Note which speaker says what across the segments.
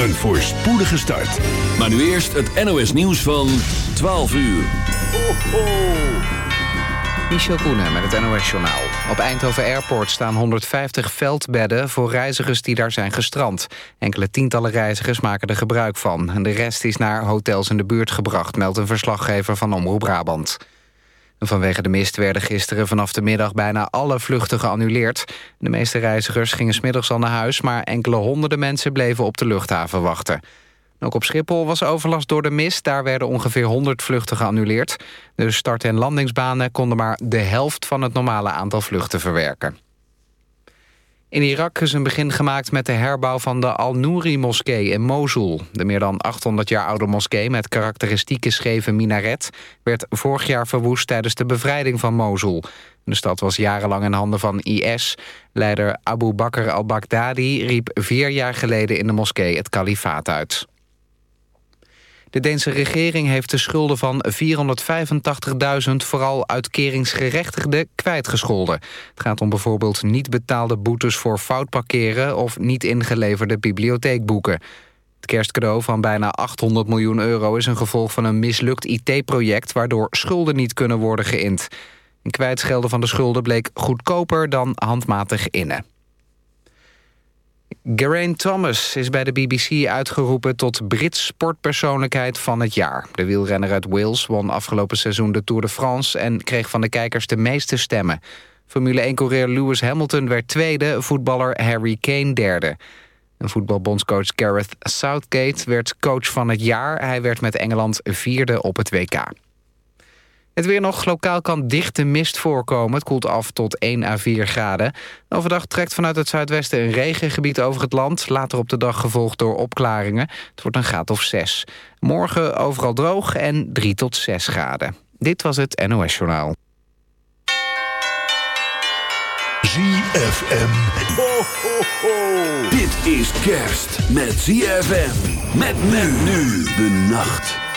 Speaker 1: Een voorspoedige start.
Speaker 2: Maar nu eerst het NOS nieuws van 12 uur. Ho, ho.
Speaker 3: Michel Koenen met het NOS-journaal. Op Eindhoven Airport staan 150 veldbedden voor reizigers die daar zijn gestrand. Enkele tientallen reizigers maken er gebruik van. En de rest is naar hotels in de buurt gebracht, meldt een verslaggever van Omroep Brabant. Vanwege de mist werden gisteren vanaf de middag bijna alle vluchten geannuleerd. De meeste reizigers gingen smiddags al naar huis... maar enkele honderden mensen bleven op de luchthaven wachten. Ook op Schiphol was overlast door de mist. Daar werden ongeveer 100 vluchten geannuleerd. De start- en landingsbanen konden maar de helft van het normale aantal vluchten verwerken. In Irak is een begin gemaakt met de herbouw van de Al-Nouri-moskee in Mosul. De meer dan 800 jaar oude moskee met karakteristieke scheve minaret... werd vorig jaar verwoest tijdens de bevrijding van Mosul. De stad was jarenlang in handen van IS. Leider Abu Bakr al-Baghdadi riep vier jaar geleden in de moskee het kalifaat uit. De Deense regering heeft de schulden van 485.000 vooral uitkeringsgerechtigden kwijtgescholden. Het gaat om bijvoorbeeld niet betaalde boetes voor fout parkeren of niet ingeleverde bibliotheekboeken. Het kerstcadeau van bijna 800 miljoen euro is een gevolg van een mislukt IT-project waardoor schulden niet kunnen worden geïnd. Een kwijtschelden van de schulden bleek goedkoper dan handmatig innen. Geraint Thomas is bij de BBC uitgeroepen tot Brits sportpersoonlijkheid van het jaar. De wielrenner uit Wales won afgelopen seizoen de Tour de France... en kreeg van de kijkers de meeste stemmen. Formule 1-coureur Lewis Hamilton werd tweede, voetballer Harry Kane derde. En voetbalbondscoach Gareth Southgate werd coach van het jaar. Hij werd met Engeland vierde op het WK. Het weer nog. Lokaal kan dichte mist voorkomen. Het koelt af tot 1 à 4 graden. Overdag trekt vanuit het zuidwesten een regengebied over het land. Later op de dag gevolgd door opklaringen. Het wordt een graad of 6. Morgen overal droog en 3 tot 6 graden. Dit was het NOS Journaal.
Speaker 1: ZFM.
Speaker 2: Ho, ho, ho. Dit is kerst met ZFM. Met men nu de nacht.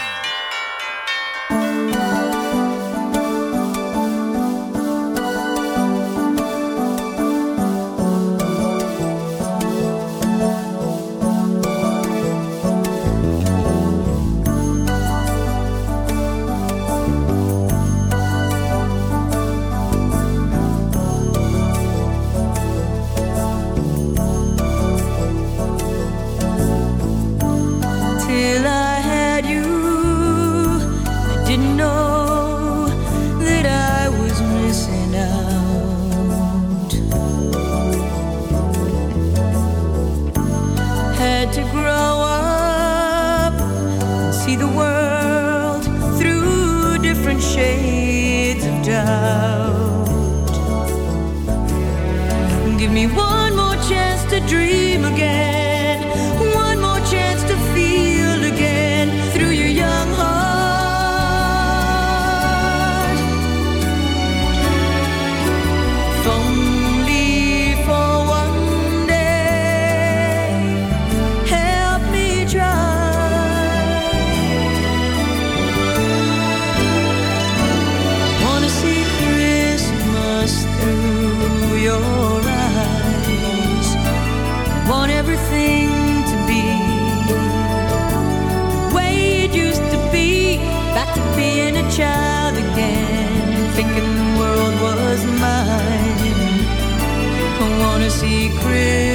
Speaker 4: Wanna see Christmas,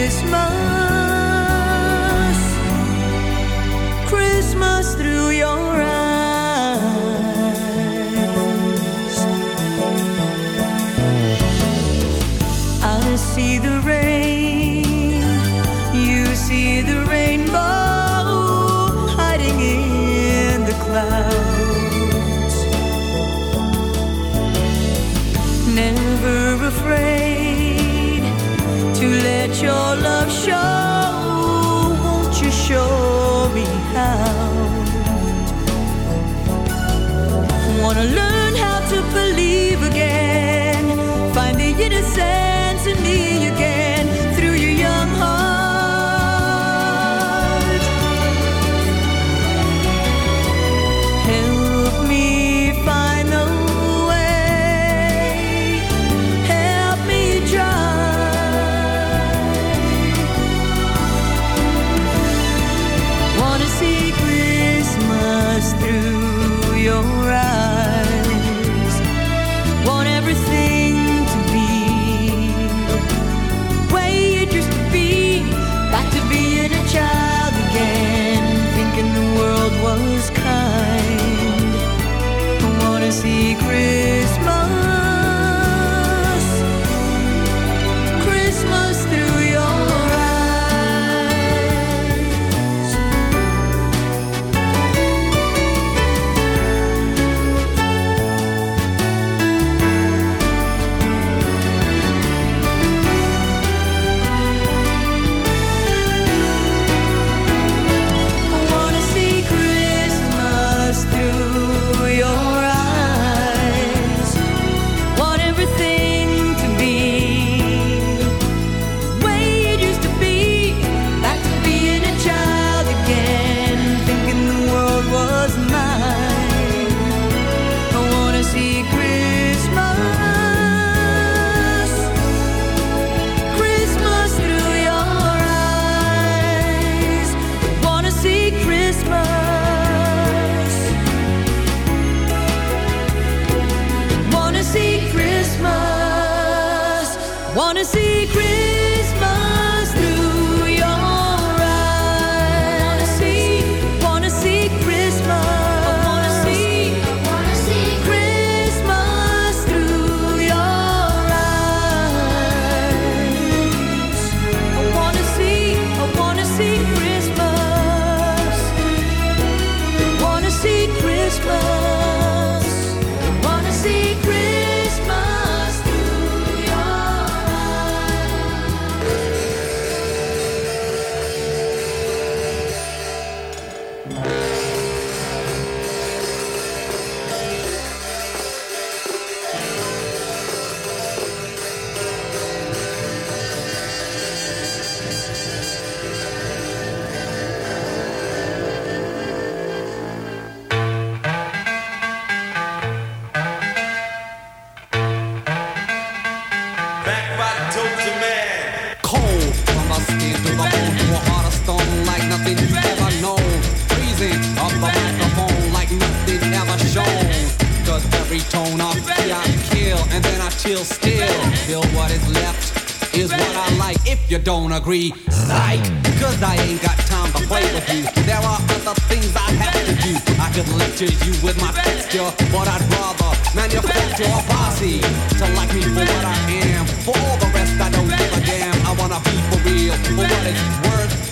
Speaker 1: don't agree. Psych, cause I ain't got time to play with you. There are other things I have to do. I could lecture you with my texture, but I'd rather manufacture a posse to like me for what I am. For all the rest, I don't give a damn. I wanna be for real, for what it's worth.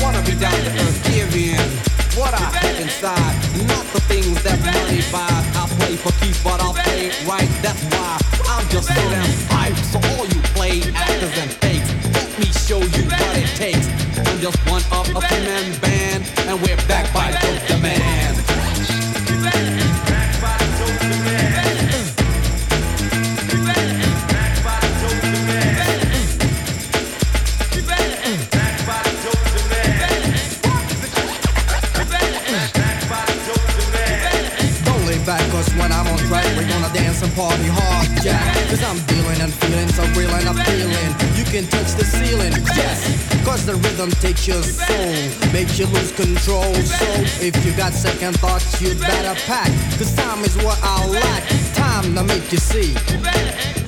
Speaker 1: Wanna be down to earth, give in what I have inside, not the things that money buys. I play for keeps, but I'll play right. That's why I'm just so damn hype. So all you play actors and fakes, let me show you what it takes. I'm just one of a two-man band, and we're back by
Speaker 5: party hard, yeah. Cause I'm dealing and feeling so real and I'm feeling. You can touch the ceiling, yes. Cause the rhythm takes your soul, makes you lose control. So if you got second thoughts, you'd better pack. Cause time is what I lack. Time to make you see.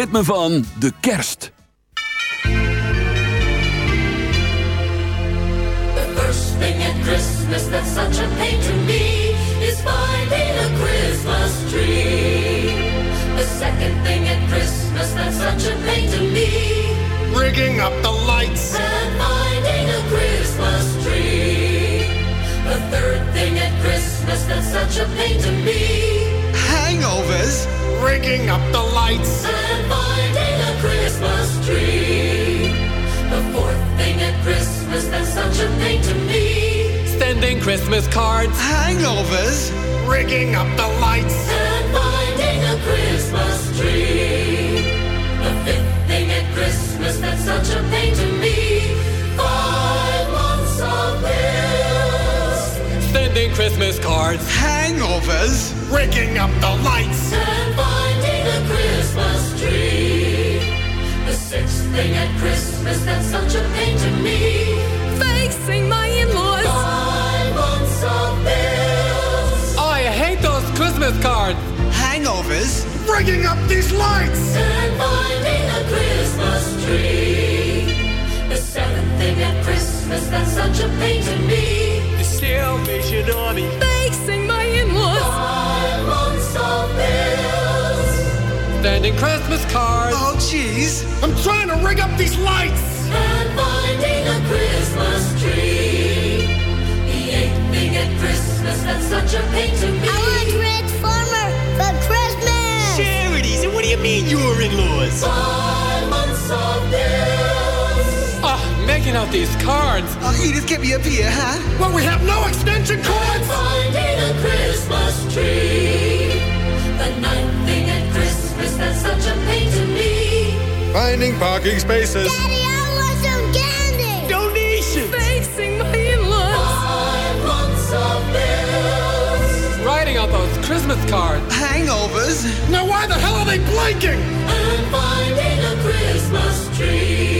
Speaker 2: Ritme van de kerst.
Speaker 6: The first thing at Christmas that's such a pain to me is finding a Christmas tree. The second thing at Christmas that's such a pain to me.
Speaker 5: Rigging up the lights.
Speaker 6: And finding a Christmas tree. The third thing at Christmas that's such a pain to me.
Speaker 5: Hangovers. Rigging up the lights.
Speaker 6: And finding a Christmas tree. The fourth thing at Christmas that's such a pain to me.
Speaker 5: Sending Christmas cards. Hangovers. Rigging up the lights.
Speaker 6: And finding a Christmas tree. The fifth thing at Christmas that's such a pain to me.
Speaker 5: Christmas cards. Hangovers. Rigging up the lights.
Speaker 6: And finding a Christmas tree. The sixth thing at Christmas that's such a pain to me.
Speaker 4: Facing my in-laws.
Speaker 6: Five months of bills.
Speaker 5: I hate those Christmas cards. Hangovers. Rigging up these lights.
Speaker 6: And finding a Christmas tree. The seventh thing at Christmas that's such a pain to me.
Speaker 5: The Salvation Army.
Speaker 4: Facing my in-laws.
Speaker 6: Five months of bills.
Speaker 5: Sending Christmas cards. Oh, jeez. I'm trying to rig up these lights.
Speaker 6: And finding a Christmas tree. The eighth thing at Christmas that's such a pain to me.
Speaker 7: I want Red Farmer for Christmas.
Speaker 5: Charities. And what do you mean you're in-laws?
Speaker 6: Five months of bills.
Speaker 5: Making out these cards. Oh, Edith, get me up here, huh? Well, we have no extension cords.
Speaker 6: Finding a Christmas tree. The ninth thing at Christmas that's such a pain to me.
Speaker 5: Finding parking spaces.
Speaker 7: Daddy, I want some candy.
Speaker 5: Donations.
Speaker 4: Facing my in-laws.
Speaker 6: Five months of bills.
Speaker 5: Writing out those Christmas cards. Hangovers. Now why the hell are they blinking?
Speaker 6: And finding a Christmas tree.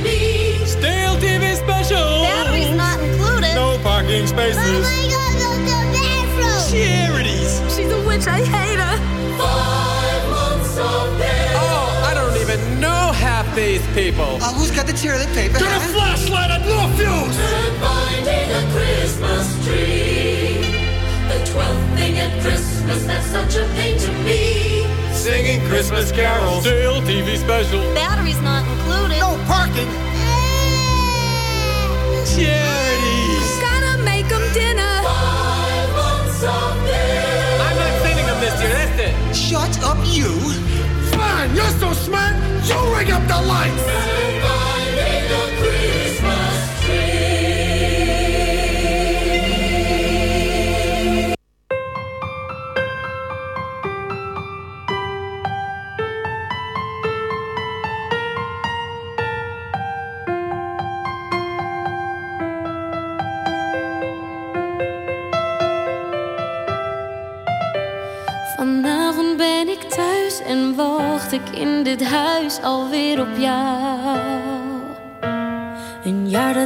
Speaker 6: me.
Speaker 5: Spaces.
Speaker 7: Mama, I gotta go to the bathroom.
Speaker 5: Charities.
Speaker 4: She's a witch. I hate her.
Speaker 6: Five months of bills.
Speaker 5: Oh, I don't even know half these people.
Speaker 8: Uh, who's got the toilet paper?
Speaker 5: Get a flashlight and no fuse.
Speaker 6: And finding a Christmas tree. The twelfth thing at Christmas that's such a pain to me.
Speaker 5: Singing Christmas carols. Stale TV special.
Speaker 7: Battery's not included.
Speaker 5: No parking. Charities. Sending them this year, that's it.
Speaker 8: Shut up, you.
Speaker 5: Fine, you're so smart. You ring up the lights.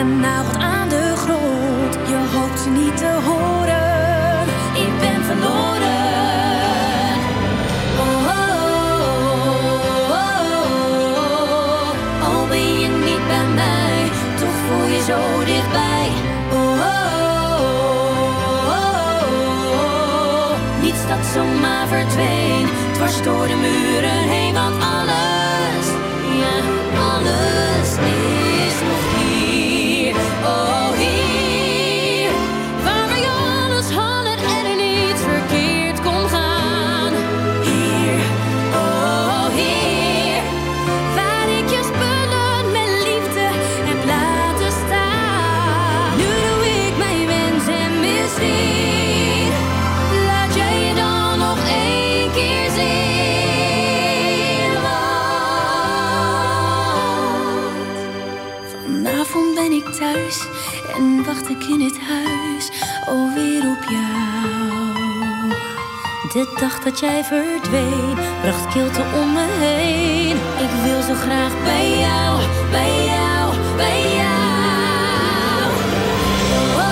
Speaker 9: genageld aan de grond. Je hoopt ze niet te horen. Ik ben verloren. Oh, oh, oh, oh. Al ben je niet bij mij, toch voel je zo dichtbij. Oh, Niets dat zomaar verdween, dwars door de muren heen, want alles. wacht ik in het huis alweer op jou. De dag dat jij verdween, bracht kilte om me heen. Ik wil zo graag bij jou, bij jou, bij jou. Oh,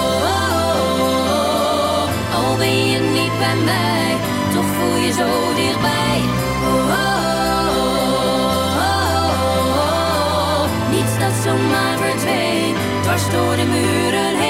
Speaker 9: oh, oh, oh Al ben je niet bij mij. dwars door de muren heen.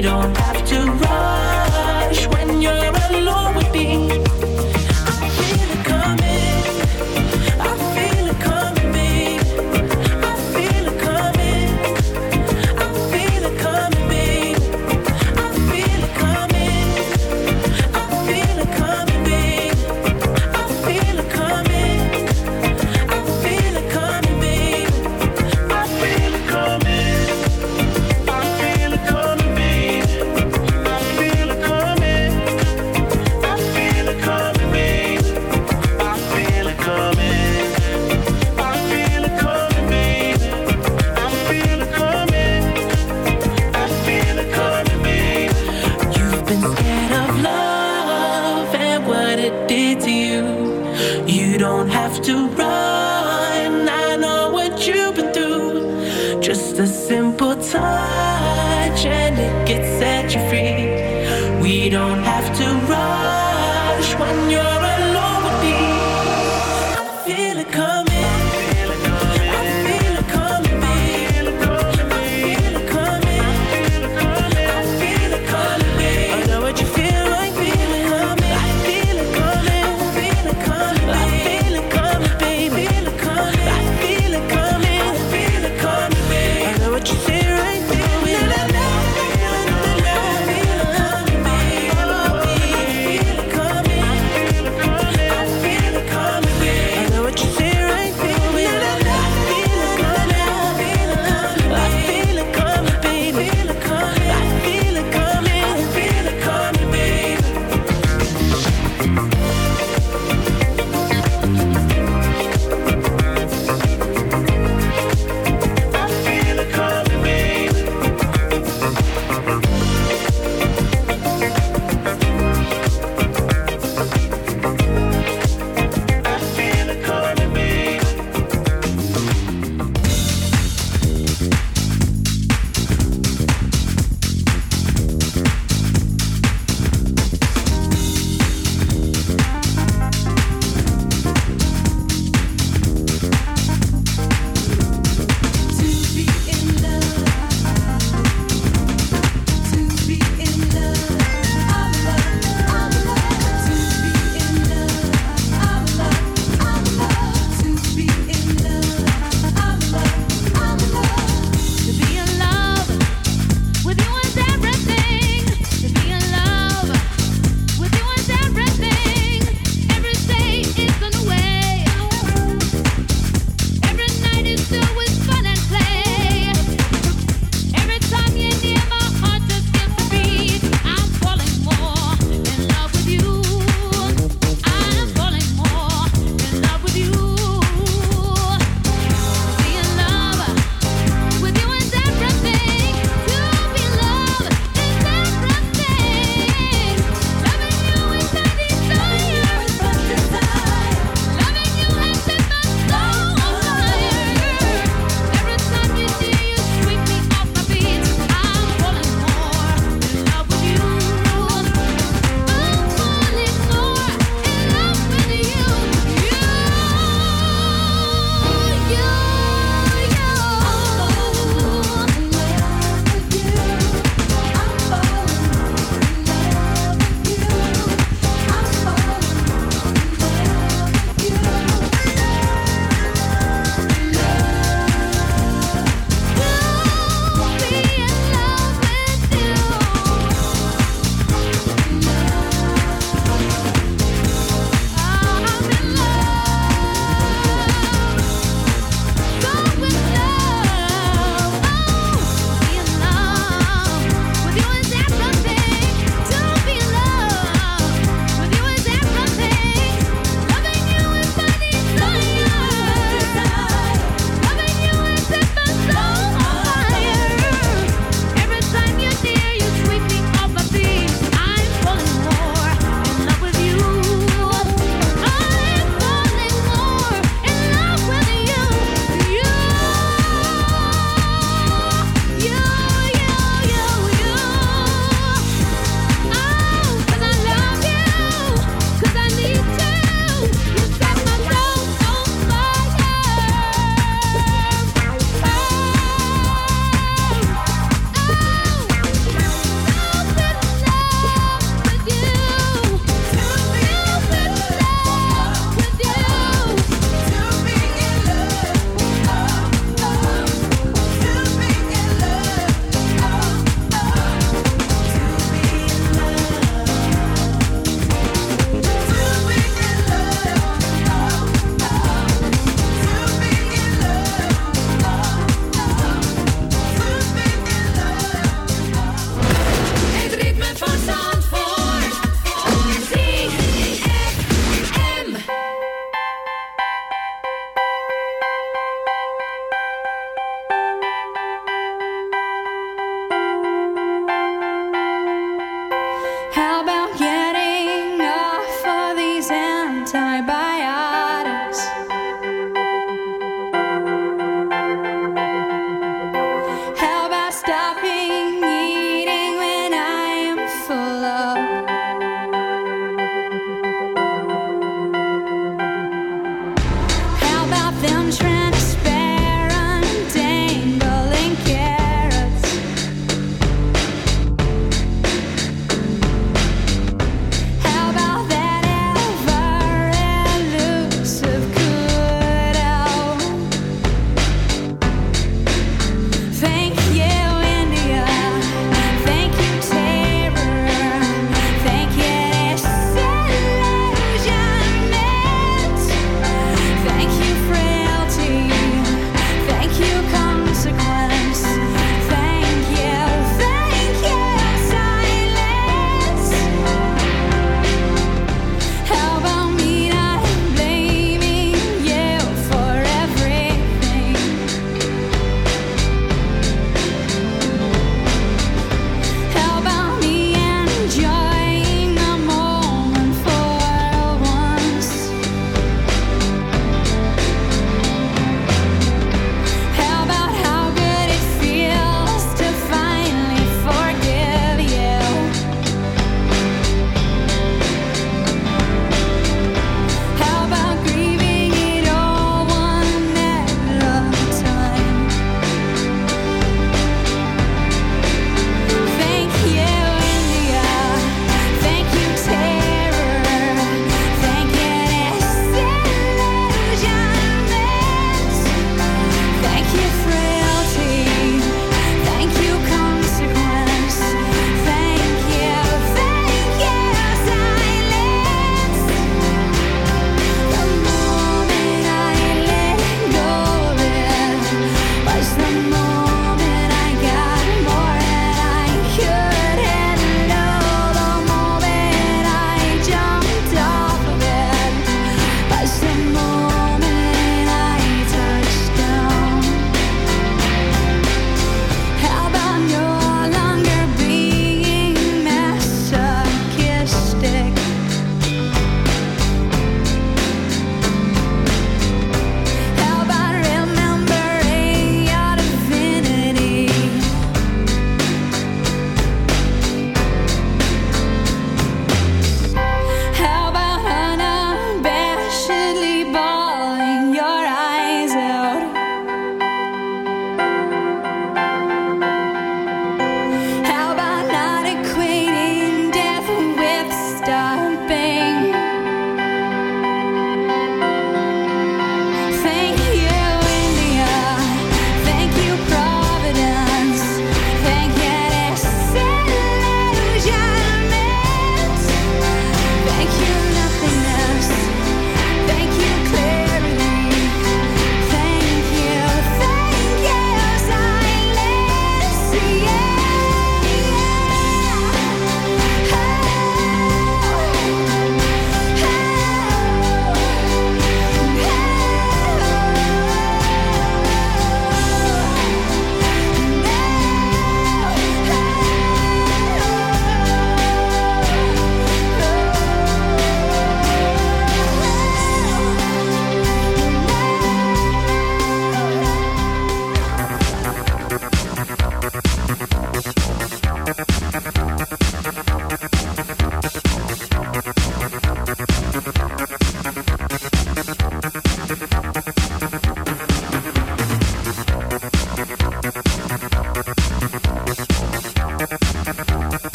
Speaker 10: don't have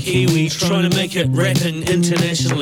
Speaker 11: Kiwi, trying to make it rapping
Speaker 12: international.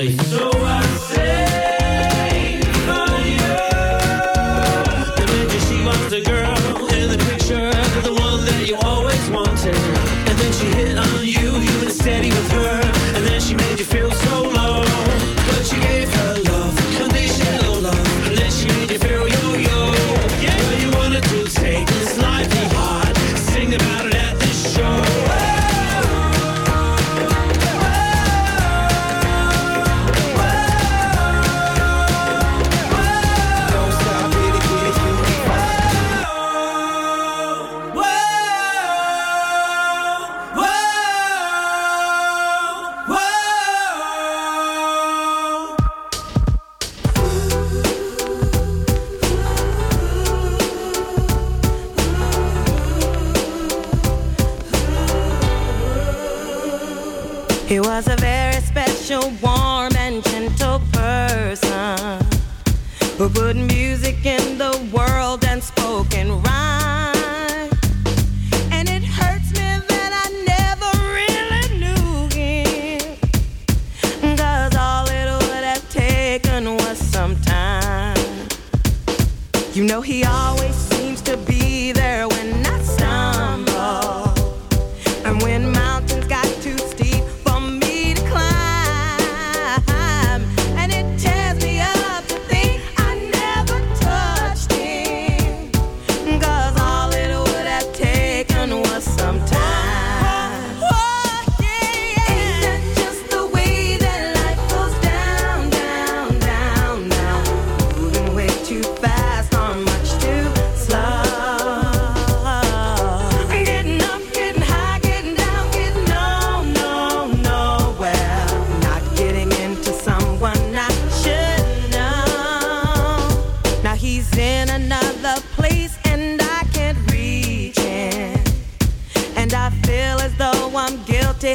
Speaker 12: as though I'm guilty.